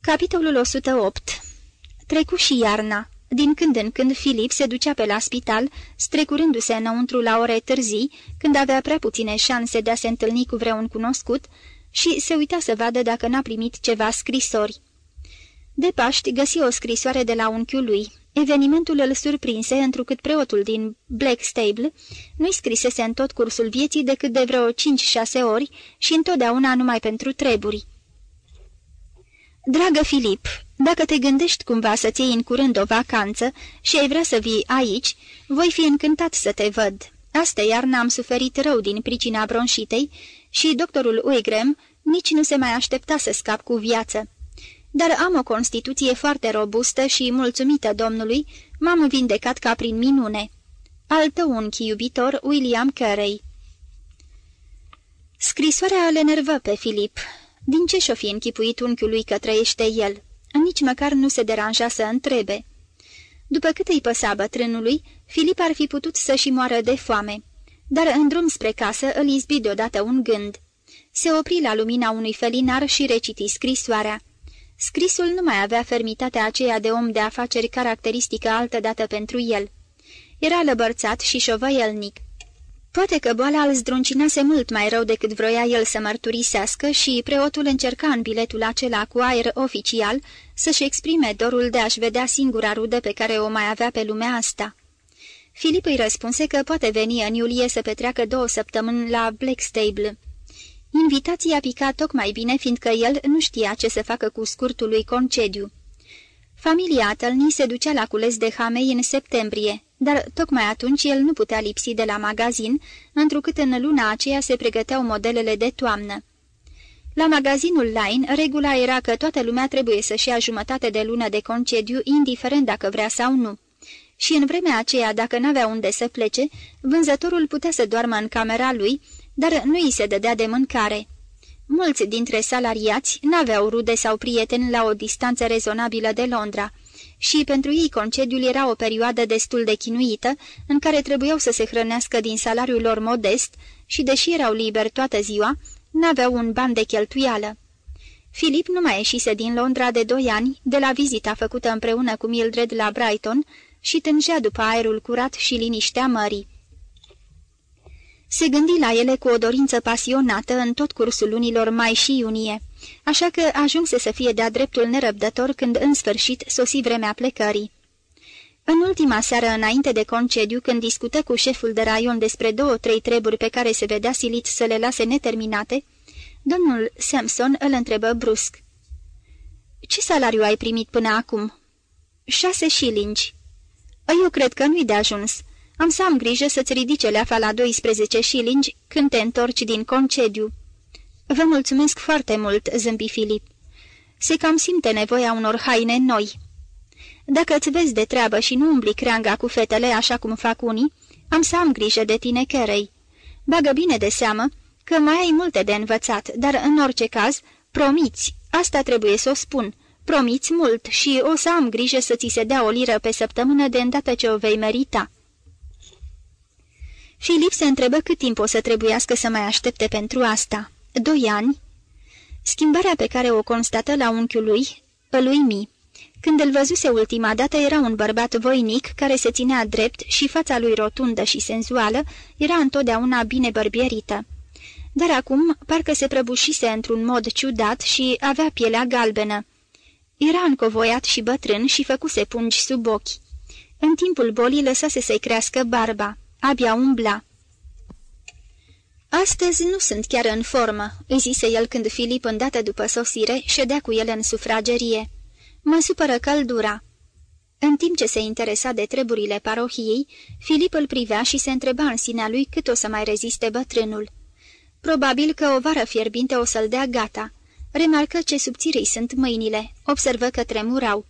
Capitolul 108 Trecu și iarna. Din când în când Filip se ducea pe la spital, strecurându-se înăuntru la ore târzii, când avea prea puține șanse de a se întâlni cu vreun cunoscut, și se uita să vadă dacă n-a primit ceva scrisori. De Paști găsi o scrisoare de la unchiul lui. Evenimentul îl surprinse, întrucât preotul din Blackstable nu-i scrisese în tot cursul vieții decât de vreo 5-6 ori și întotdeauna numai pentru treburi. Dragă Filip, dacă te gândești cumva să-ți iei în curând o vacanță și ai vrea să vii aici, voi fi încântat să te văd. Astă iarnă am suferit rău din pricina bronșitei și doctorul Uigrem nici nu se mai aștepta să scap cu viață. Dar am o constituție foarte robustă și, mulțumită Domnului, m-am vindecat ca prin minune. Al tău unchi iubitor, William Carey Scrisoarea îl enervă pe Filip. Din ce și-o fi închipuit unchiului că trăiește el? Nici măcar nu se deranja să întrebe. După cât îi păsa bătrânului, Filip ar fi putut să-și moară de foame. Dar în drum spre casă îl izbi deodată un gând. Se opri la lumina unui felinar și reciti scrisoarea. Scrisul nu mai avea fermitatea aceea de om de afaceri caracteristică altădată pentru el. Era lăbărțat și șovăielnic. Poate că boala îl zdruncinase mult mai rău decât vroia el să mărturisească și preotul încerca în biletul acela cu aer oficial să-și exprime dorul de a-și vedea singura rudă pe care o mai avea pe lumea asta. Filip îi răspunse că poate veni în iulie să petreacă două săptămâni la Blackstable. Invitația pica tocmai bine, fiindcă el nu știa ce să facă cu scurtul lui concediu. Familia Atălni se ducea la cules de hamei în septembrie, dar tocmai atunci el nu putea lipsi de la magazin, întrucât în luna aceea se pregăteau modelele de toamnă. La magazinul Line, regula era că toată lumea trebuie să-și ia jumătate de lună de concediu, indiferent dacă vrea sau nu. Și în vremea aceea, dacă n-avea unde să plece, vânzătorul putea să doarmă în camera lui, dar nu îi se dădea de mâncare. Mulți dintre salariați n-aveau rude sau prieteni la o distanță rezonabilă de Londra și pentru ei concediul era o perioadă destul de chinuită, în care trebuiau să se hrănească din salariul lor modest și, deși erau liberi toată ziua, n-aveau un ban de cheltuială. Filip nu mai ieșise din Londra de doi ani, de la vizita făcută împreună cu Mildred la Brighton, și tângea după aerul curat și liniștea mării. Se gândi la ele cu o dorință pasionată în tot cursul lunilor mai și iunie, așa că ajunse să fie de-a dreptul nerăbdător când în sfârșit sosi vremea plecării. În ultima seară înainte de concediu, când discută cu șeful de raion despre două-trei treburi pe care se vedea silit să le lase neterminate, domnul Samson îl întrebă brusc. Ce salariu ai primit până acum?" Șase șilingi." Eu cred că nu-i de ajuns. Am să am grijă să-ți ridice leafa la 12 șilingi când te întorci din concediu." Vă mulțumesc foarte mult," zâmbi Filip. Se cam simte nevoia unor haine noi." Dacă îți vezi de treabă și nu umbli creanga cu fetele așa cum fac unii, am să am grijă de tine, Carey. Bagă bine de seamă că mai ai multe de învățat, dar în orice caz, promiți, asta trebuie să o spun, promiți mult și o să am grijă să ți se dea o liră pe săptămână de îndată ce o vei merita." Filip se întrebă cât timp o să trebuiască să mai aștepte pentru asta. Doi ani? Schimbarea pe care o constată la unchiul lui, lui Mi. Când îl văzuse ultima dată era un bărbat voinic care se ținea drept și fața lui rotundă și senzuală era întotdeauna bine bărbierită. Dar acum parcă se prăbușise într-un mod ciudat și avea pielea galbenă. Era încovoiat și bătrân și făcuse pungi sub ochi. În timpul bolii lăsase să-i crească barba. Abia umbla. Astăzi nu sunt chiar în formă," îi zise el când Filip, îndată după sosire, ședea cu el în sufragerie. Mă supără căldura." În timp ce se interesa de treburile parohiei, Filip îl privea și se întreba în sinea lui cât o să mai reziste bătrânul. Probabil că o vară fierbinte o să-l dea gata. Remarcă ce subțiri sunt mâinile, observă că tremurau.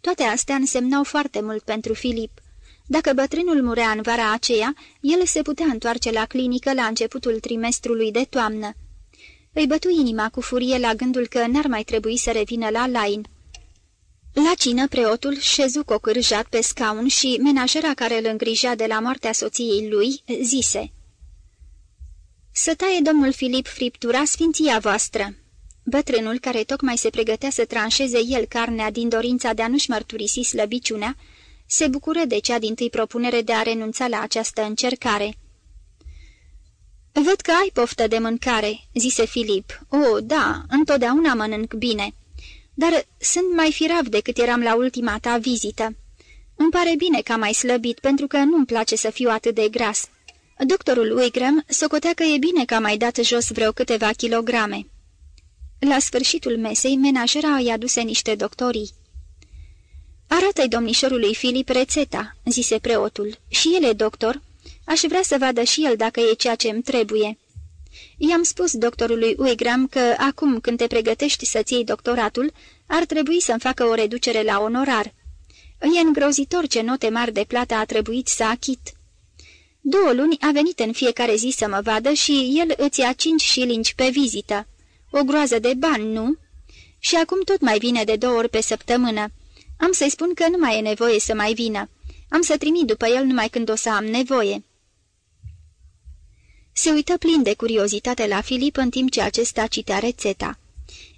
Toate astea însemnau foarte mult pentru Filip. Dacă bătrânul murea în vara aceea, el se putea întoarce la clinică la începutul trimestrului de toamnă. Îi bătu inima cu furie la gândul că n-ar mai trebui să revină la Lain. La cină, preotul șezu cocârjat pe scaun și menajera care îl îngrija de la moartea soției lui zise Să taie domnul Filip friptura sfinția voastră." Bătrânul, care tocmai se pregătea să tranșeze el carnea din dorința de a nu-și mărturisi slăbiciunea, se bucură de cea din tâi propunere de a renunța la această încercare. Văd că ai poftă de mâncare," zise Filip. O, da, întotdeauna mănânc bine. Dar sunt mai firav decât eram la ultima ta vizită. Îmi pare bine că am mai slăbit, pentru că nu-mi place să fiu atât de gras." Doctorul Wigram socotea că e bine că a mai dat jos vreo câteva kilograme. La sfârșitul mesei, menajera îi aduse niște doctorii. Arată-i domnișorului Filip rețeta," zise preotul. Și el e doctor. Aș vrea să vadă și el dacă e ceea ce îmi trebuie." I-am spus doctorului Uigram că acum când te pregătești să-ți iei doctoratul, ar trebui să-mi facă o reducere la onorar. E îngrozitor ce note mari de plată a trebuit să achit. Două luni a venit în fiecare zi să mă vadă și el îți ia cinci șilingi pe vizită. O groază de bani, nu? Și acum tot mai vine de două ori pe săptămână. Am să-i spun că nu mai e nevoie să mai vină. Am să trimit după el numai când o să am nevoie." Se uită plin de curiozitate la Filip în timp ce acesta citea rețeta.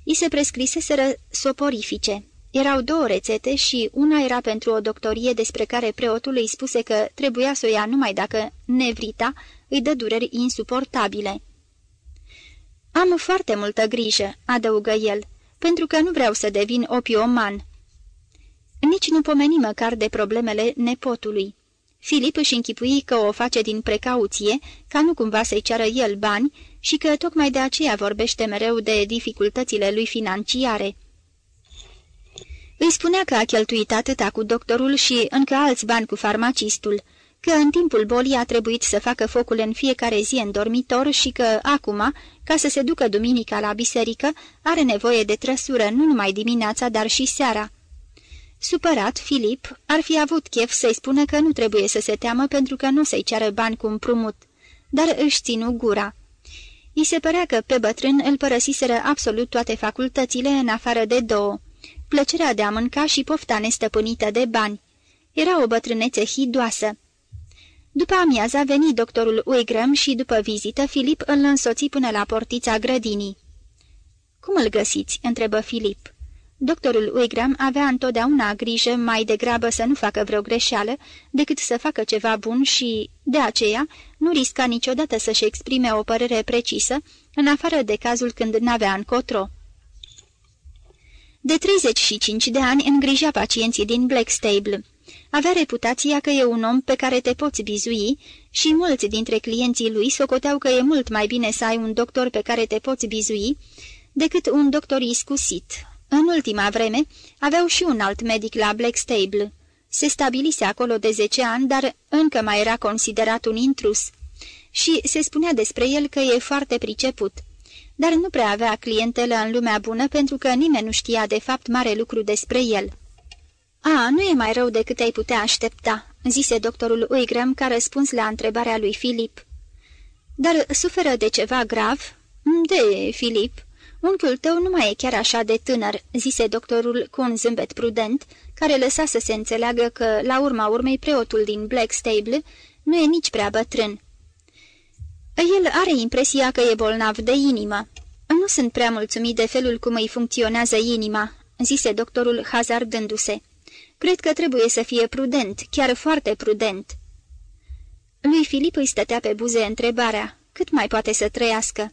I se prescriseseră soporifice. Erau două rețete și una era pentru o doctorie despre care preotul îi spuse că trebuia să o ia numai dacă nevrita îi dă dureri insuportabile. Am foarte multă grijă," adăugă el, pentru că nu vreau să devin opioman." Nici nu pomeni măcar de problemele nepotului. Filip își închipui că o face din precauție, ca nu cumva să-i ceară el bani și că tocmai de aceea vorbește mereu de dificultățile lui financiare. Îi spunea că a cheltuit atâta cu doctorul și încă alți bani cu farmacistul, că în timpul bolii a trebuit să facă focul în fiecare zi în dormitor și că, acum, ca să se ducă duminica la biserică, are nevoie de trăsură nu numai dimineața, dar și seara. Supărat, Filip ar fi avut chef să-i spună că nu trebuie să se teamă pentru că nu să-i ceară bani cu împrumut, dar își ținu gura. I se părea că pe bătrân îl părăsiseră absolut toate facultățile în afară de două, plăcerea de a mânca și pofta nestăpânită de bani. Era o bătrânețe hidoasă. După amiaza veni doctorul Uigram și după vizită Filip îl însoți până la portița grădinii. Cum îl găsiți?" întrebă Filip. Doctorul Uigram avea întotdeauna grijă mai degrabă să nu facă vreo greșeală decât să facă ceva bun și, de aceea, nu risca niciodată să-și exprime o părere precisă, în afară de cazul când n-avea încotro. De 35 de ani îngrijea pacienții din Blackstable. Avea reputația că e un om pe care te poți bizui și mulți dintre clienții lui socoteau că e mult mai bine să ai un doctor pe care te poți bizui decât un doctor iscusit, în ultima vreme aveau și un alt medic la Blackstable. Se stabilise acolo de zece ani, dar încă mai era considerat un intrus. Și se spunea despre el că e foarte priceput. Dar nu prea avea clientelă în lumea bună pentru că nimeni nu știa de fapt mare lucru despre el. A, nu e mai rău decât ai putea aștepta," zise doctorul Uigram ca răspuns la întrebarea lui Filip. Dar suferă de ceva grav?" De, Filip." Unchiul tău nu mai e chiar așa de tânăr," zise doctorul cu un zâmbet prudent, care lăsa să se înțeleagă că, la urma urmei, preotul din Blackstable nu e nici prea bătrân. El are impresia că e bolnav de inimă. Nu sunt prea mulțumit de felul cum îi funcționează inima," zise doctorul hazardându-se. Cred că trebuie să fie prudent, chiar foarte prudent." Lui Filip îi stătea pe buze întrebarea, cât mai poate să trăiască?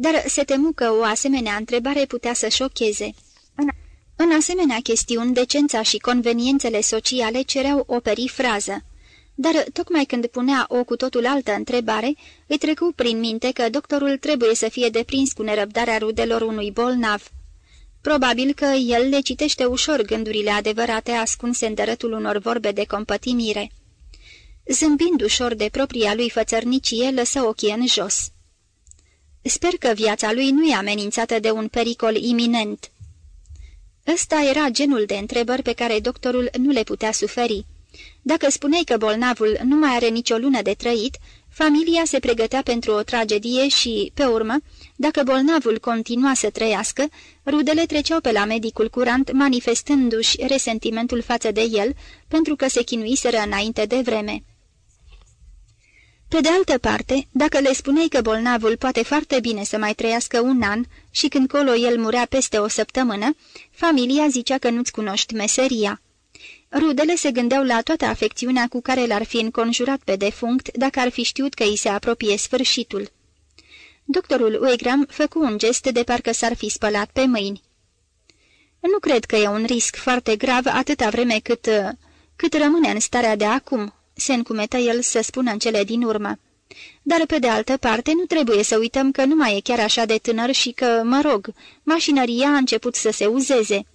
Dar se temu că o asemenea întrebare putea să șocheze. În asemenea chestiuni, decența și conveniențele sociale cereau o perifrază. Dar tocmai când punea o cu totul altă întrebare, îi trecu prin minte că doctorul trebuie să fie deprins cu nerăbdarea rudelor unui bolnav. Probabil că el le citește ușor gândurile adevărate ascunse în dărătul unor vorbe de compătimire. Zâmbind ușor de propria lui fățărnicie, lăsă ochii în jos. Sper că viața lui nu e amenințată de un pericol iminent." Ăsta era genul de întrebări pe care doctorul nu le putea suferi. Dacă spuneai că bolnavul nu mai are nicio lună de trăit, familia se pregătea pentru o tragedie și, pe urmă, dacă bolnavul continua să trăiască, rudele treceau pe la medicul curant manifestându-și resentimentul față de el pentru că se chinuiseră înainte de vreme. Pe de altă parte, dacă le spuneai că bolnavul poate foarte bine să mai trăiască un an și când colo el murea peste o săptămână, familia zicea că nu-ți cunoști meseria. Rudele se gândeau la toată afecțiunea cu care l-ar fi înconjurat pe defunct dacă ar fi știut că îi se apropie sfârșitul. Doctorul Uegram făcu un gest de parcă s-ar fi spălat pe mâini. Nu cred că e un risc foarte grav atâta vreme cât, cât rămâne în starea de acum, se încumetă el să spună în cele din urmă. Dar, pe de altă parte, nu trebuie să uităm că nu mai e chiar așa de tânăr și că, mă rog, mașinăria a început să se uzeze.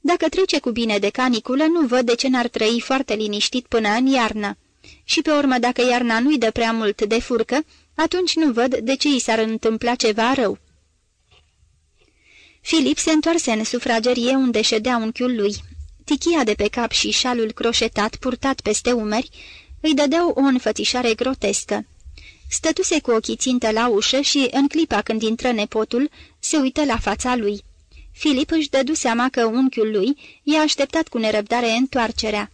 Dacă trece cu bine de caniculă, nu văd de ce n-ar trăi foarte liniștit până în iarnă. Și pe urmă, dacă iarna nu-i dă prea mult de furcă, atunci nu văd de ce i s-ar întâmpla ceva rău. Filip se întoarse în sufragerie unde ședea unchiul lui. Tichia de pe cap și șalul croșetat purtat peste umeri îi dădeau o înfățișare grotescă. Stătuse cu ochii țintă la ușă și, în clipa când intră nepotul, se uită la fața lui. Filip își dădu seama că unchiul lui i-a așteptat cu nerăbdare întoarcerea.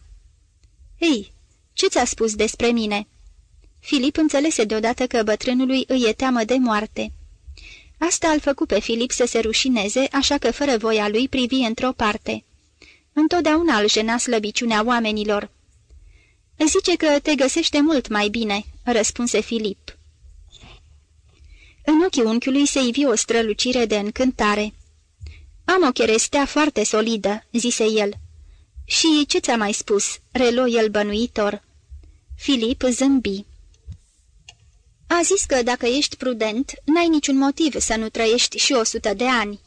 Ei, ce ți-a spus despre mine?" Filip înțelese deodată că bătrânului îi e teamă de moarte. Asta îl făcu pe Filip să se rușineze, așa că fără voia lui privi într-o parte. Întotdeauna îl jena slăbiciunea oamenilor. Zice că te găsește mult mai bine," răspunse Filip. În ochii unchiului se ivi o strălucire de încântare. Am o cherestea foarte solidă," zise el. Și ce ți-a mai spus?" relo el bănuitor. Filip zâmbi. A zis că dacă ești prudent, n-ai niciun motiv să nu trăiești și o sută de ani.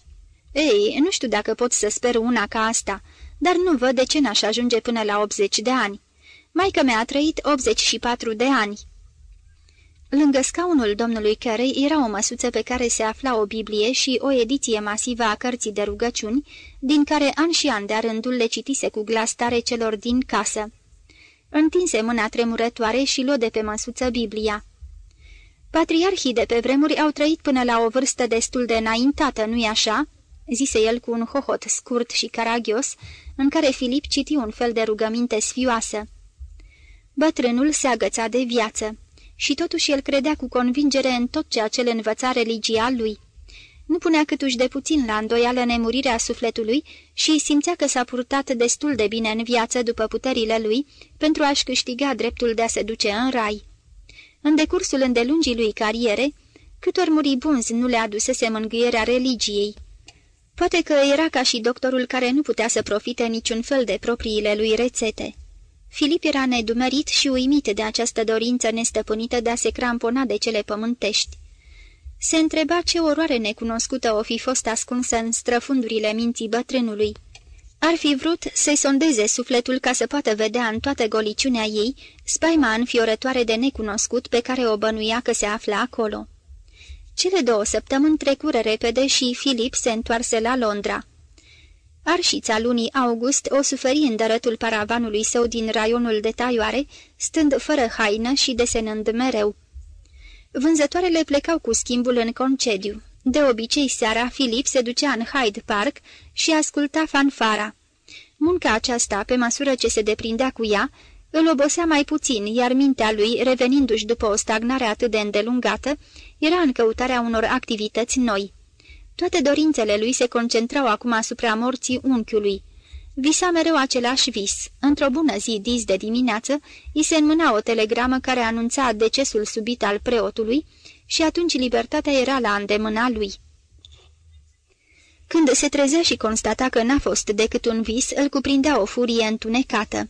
Ei, nu știu dacă pot să sper una ca asta, dar nu văd de ce n-aș ajunge până la 80 de ani. Maica mea a trăit 84 de ani. Lângă scaunul domnului Carey era o măsuță pe care se afla o Biblie și o ediție masivă a cărții de rugăciuni, din care an și an de-a rândul le citise cu glas tare celor din casă. Întinse mâna tremurătoare și luă de pe măsuță Biblia. Patriarhii de pe vremuri au trăit până la o vârstă destul de înaintată, nu-i așa?" zise el cu un hohot scurt și caragios, în care Filip citi un fel de rugăminte sfioasă. Bătrânul se agăța de viață și totuși el credea cu convingere în tot ceea ce le învăța religia lui. Nu punea câtuși de puțin la îndoială nemurirea sufletului și simțea că s-a purtat destul de bine în viață după puterile lui pentru a-și câștiga dreptul de a se duce în rai. În decursul îndelungii lui cariere, câtor muribunzi nu le adusese mângâierea religiei. Poate că era ca și doctorul care nu putea să profite niciun fel de propriile lui rețete. Filip era nedumerit și uimit de această dorință nestăpânită de a se crampona de cele pământești. Se întreba ce oroare necunoscută o fi fost ascunsă în străfundurile minții bătrânului. Ar fi vrut să-i sondeze sufletul ca să poată vedea în toată goliciunea ei spaima înfiorătoare de necunoscut pe care o bănuia că se află acolo. Cele două săptămâni trecură repede și Filip se întoarse la Londra. Arșița lunii august o suferi în dărătul paravanului său din raionul de taioare, stând fără haină și desenând mereu. Vânzătoarele plecau cu schimbul în concediu. De obicei, seara, Filip se ducea în Hyde Park și asculta fanfara. Munca aceasta, pe măsură ce se deprindea cu ea, îl obosea mai puțin, iar mintea lui, revenindu-și după o stagnare atât de îndelungată, era în căutarea unor activități noi. Toate dorințele lui se concentrau acum asupra morții unchiului. Visa mereu același vis. Într-o bună zi, dis de dimineață, îi se înmâna o telegramă care anunța decesul subit al preotului și atunci libertatea era la îndemâna lui. Când se trezea și constata că n-a fost decât un vis, îl cuprindea o furie întunecată.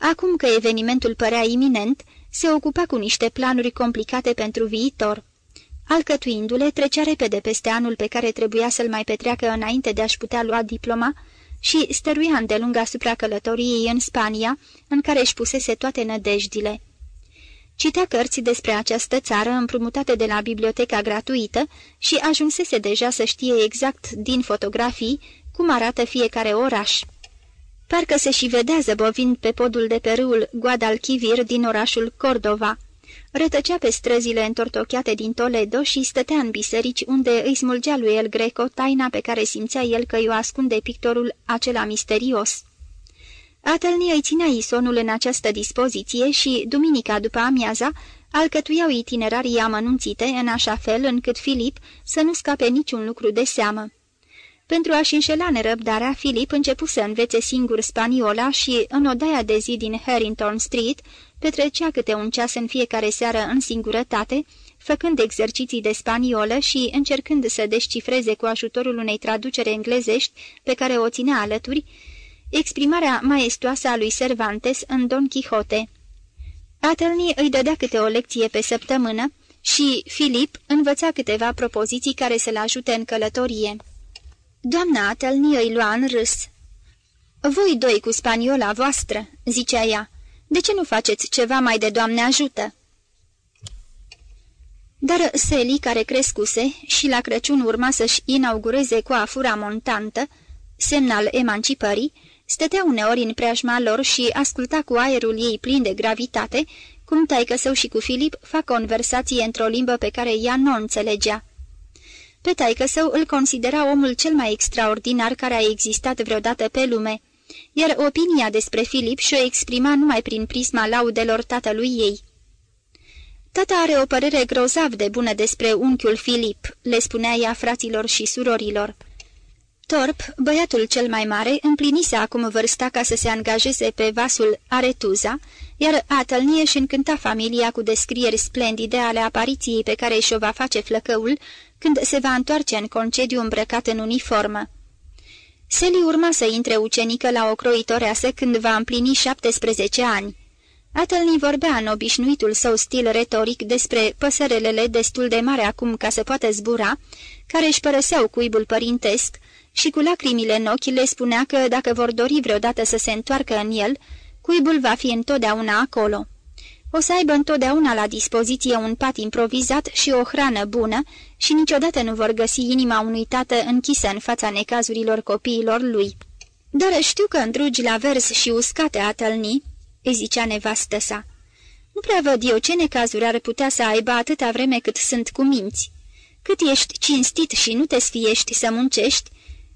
Acum că evenimentul părea iminent, se ocupa cu niște planuri complicate pentru viitor. Alcătuindu-le, trecea repede peste anul pe care trebuia să-l mai petreacă înainte de a-și putea lua diploma și stăruia îndelung asupra călătoriei în Spania, în care își pusese toate nădejdile. Citea cărți despre această țară împrumutate de la biblioteca gratuită și ajunsese deja să știe exact din fotografii cum arată fiecare oraș. Parcă se și vedea zăbovind pe podul de pe râul Guadalquivir din orașul Cordova. Rătăcea pe străzile întortocheate din Toledo și stătea în biserici unde îi smulgea lui El Greco taina pe care simțea el că i-o ascunde pictorul acela misterios. Atâlnie îi ținea isonul în această dispoziție și, duminica după amiaza, alcătuiau itinerarii amănunțite în așa fel încât Filip să nu scape niciun lucru de seamă. Pentru a-și înșela nerăbdarea, Filip începu să învețe singur spaniola și, în odaia de zi din Harrington Street, petrecea câte un ceas în fiecare seară în singurătate, făcând exerciții de spaniolă și încercând să descifreze cu ajutorul unei traducere englezești pe care o ținea alături, exprimarea maestoasă a lui Cervantes în Don Quixote. Athelny îi dădea câte o lecție pe săptămână și Filip învăța câteva propoziții care să-l ajute în călătorie. Doamna Athelny îi lua în râs. Voi doi cu spaniola voastră," zicea ea, de ce nu faceți ceva mai de Doamne ajută?" Dar Seli, care crescuse și la Crăciun urma să-și inaugureze coafura montantă, semnal emancipării, stătea uneori în preajma lor și asculta cu aerul ei plin de gravitate, cum taică său și cu Filip fac conversație într-o limbă pe care ea nu o înțelegea. Pe taică său îl considera omul cel mai extraordinar care a existat vreodată pe lume, iar opinia despre Filip și-o exprima numai prin prisma laudelor tatălui ei. Tata are o părere grozav de bună despre unchiul Filip, le spunea ea fraților și surorilor. Torp, băiatul cel mai mare, împlinise acum vârsta ca să se angajeze pe vasul Aretuza, iar Atălnie și încânta familia cu descrieri splendide ale apariției pe care și-o va face flăcăul când se va întoarce în concediu îmbrăcat în uniformă. Seli urma să intre ucenică la o croitoreasă când va împlini 17 ani. Atălni vorbea în obișnuitul său stil retoric despre păsărelele destul de mare acum ca să poată zbura, care își părăseau cuibul părintesc și cu lacrimile în ochi le spunea că dacă vor dori vreodată să se întoarcă în el, cuibul va fi întotdeauna acolo. O să aibă întotdeauna la dispoziție un pat improvizat și o hrană bună și niciodată nu vor găsi inima unui tată închisă în fața necazurilor copiilor lui. Dar știu că îndrugi la vers și uscate atălni, îi zicea nevastă sa. Nu prea văd eu ce necazuri ar putea să aibă atâta vreme cât sunt cu minți. Cât ești cinstit și nu te sfiești să muncești,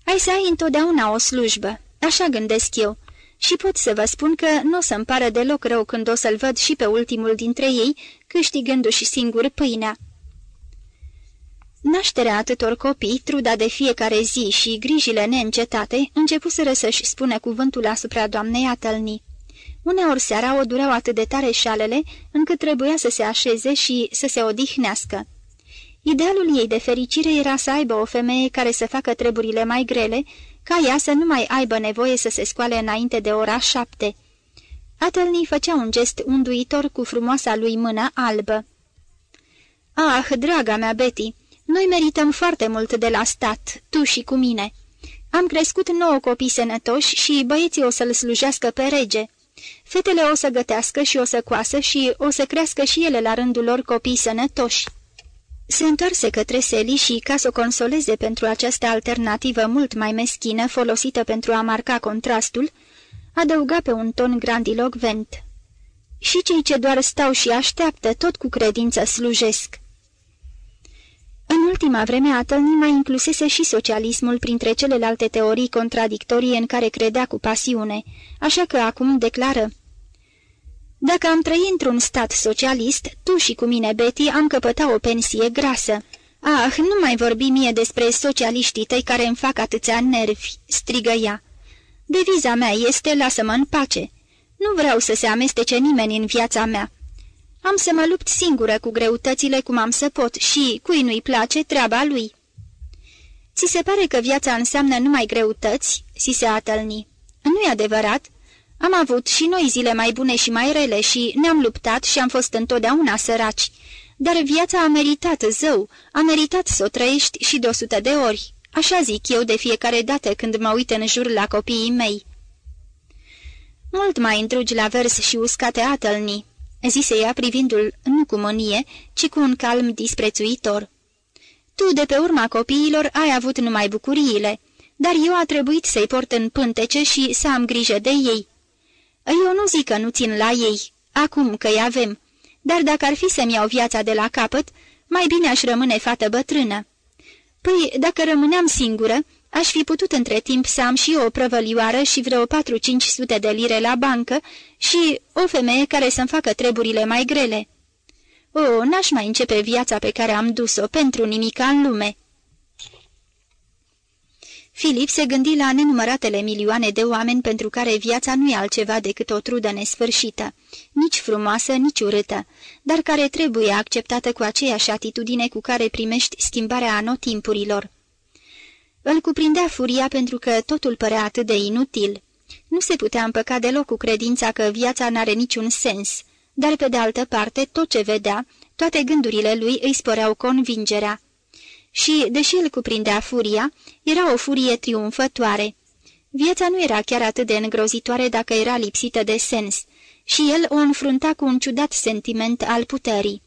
ai să ai întotdeauna o slujbă, așa gândesc eu, și pot să vă spun că nu o să-mi pară deloc rău când o să-l văd și pe ultimul dintre ei, câștigându-și singur pâinea. Nașterea atâtor copii, truda de fiecare zi și grijile neîncetate începuseră să-și spună cuvântul asupra doamnei Atălni. Uneori seara o dureau atât de tare șalele, încât trebuia să se așeze și să se odihnească. Idealul ei de fericire era să aibă o femeie care să facă treburile mai grele, ca ea să nu mai aibă nevoie să se scoale înainte de ora șapte. Atelni făcea un gest unduitor cu frumoasa lui mână albă. Ah, draga mea, Betty, noi merităm foarte mult de la stat, tu și cu mine. Am crescut nouă copii sănătoși și băieții o să-l slujească pe rege. Fetele o să gătească și o să coasă și o să crească și ele la rândul lor copii sănătoși. Se întoarse către Seli și, ca să o consoleze pentru această alternativă mult mai meschină, folosită pentru a marca contrastul, adăuga pe un ton grandilocvent. Și cei ce doar stau și așteaptă, tot cu credință slujesc. În ultima vreme, Atălni mai inclusese și socialismul printre celelalte teorii contradictorii în care credea cu pasiune, așa că acum declară dacă am trăit într-un stat socialist, tu și cu mine, Betty, am căpătat o pensie grasă. Ah, nu mai vorbi mie despre socialiștii tăi care îmi fac atâția nervi," strigă ea. Deviza mea este lasă-mă în pace. Nu vreau să se amestece nimeni în viața mea. Am să mă lupt singură cu greutățile cum am să pot și, cui nu-i place, treaba lui." Ți se pare că viața înseamnă numai greutăți?" si se atălni. Nu-i adevărat? Am avut și noi zile mai bune și mai rele și ne-am luptat și am fost întotdeauna săraci. Dar viața a meritat, zău, a meritat să o trăiești și de o sută de ori. Așa zic eu de fiecare dată când mă uit în jur la copiii mei. Mult mai îndrugi la vers și uscate atălni, zise ea privindul nu cu mânie, ci cu un calm disprețuitor. Tu, de pe urma copiilor, ai avut numai bucuriile, dar eu a trebuit să-i port în pântece și să am grijă de ei. Eu nu zic că nu țin la ei, acum că-i avem, dar dacă ar fi să-mi iau viața de la capăt, mai bine aș rămâne fată bătrână. Păi, dacă rămâneam singură, aș fi putut între timp să am și eu o prăvălioară și vreo 4-5 sute de lire la bancă și o femeie care să-mi facă treburile mai grele. O, n-aș mai începe viața pe care am dus-o pentru nimica în lume." Filip se gândi la nenumăratele milioane de oameni pentru care viața nu e altceva decât o trudă nesfârșită, nici frumoasă, nici urâtă, dar care trebuie acceptată cu aceeași atitudine cu care primești schimbarea anotimpurilor. Îl cuprindea furia pentru că totul părea atât de inutil. Nu se putea împăca deloc cu credința că viața n-are niciun sens, dar pe de altă parte tot ce vedea, toate gândurile lui îi sporeau convingerea și, deși îl cuprindea furia, era o furie triumfătoare. Viața nu era chiar atât de îngrozitoare dacă era lipsită de sens și el o înfrunta cu un ciudat sentiment al puterii.